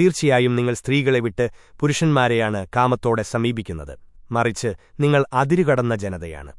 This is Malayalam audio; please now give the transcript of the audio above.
തീർച്ചയായും നിങ്ങൾ സ്ത്രീകളെ വിട്ട് പുരുഷന്മാരെയാണ് കാമത്തോടെ സമീപിക്കുന്നത്. മറിച്ച് നിങ്ങൾ അതിരുകടന്ന ജനതയാണ്.